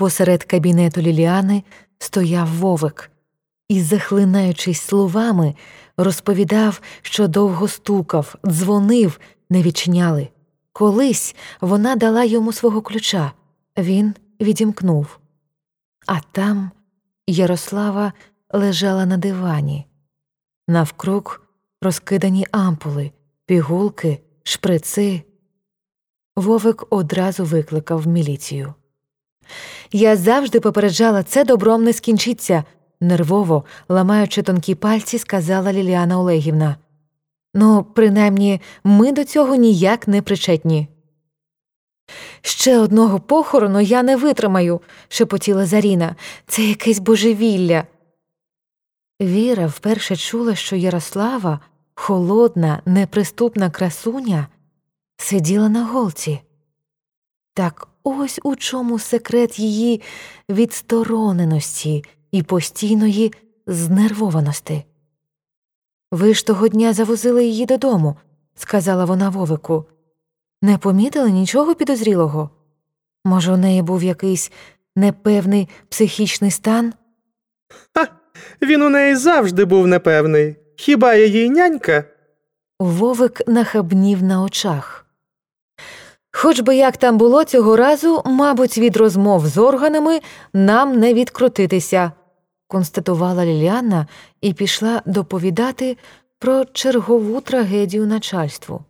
Посеред кабінету Ліліани стояв вовик і, захлинаючись словами, розповідав, що довго стукав, дзвонив, не відчиняли. Колись вона дала йому свого ключа, він відімкнув. А там Ярослава лежала на дивані, навкруг розкидані ампули, пігулки, шприци. Вовик одразу викликав міліцію. Я завжди попереджала, це добром не скінчиться, нервово, ламаючи тонкі пальці, сказала Ліліана Олегівна. Ну, принаймні, ми до цього ніяк не причетні. Ще одного похорону я не витримаю, шепотіла Заріна. Це якесь божевілля. Віра вперше чула, що Ярослава, холодна, неприступна красуня, сиділа на голці. Так ось у чому секрет її відстороненості і постійної знервованості. Ви ж того дня завозили її додому, сказала вона Вовику. Не помітили нічого підозрілого? Може, у неї був якийсь непевний психічний стан? Ха, він у неї завжди був непевний. Хіба я їй нянька? Вовик нахабнів на очах. Хоч би як там було цього разу, мабуть, від розмов з органами нам не відкрутитися, констатувала Ліліана і пішла доповідати про чергову трагедію начальству.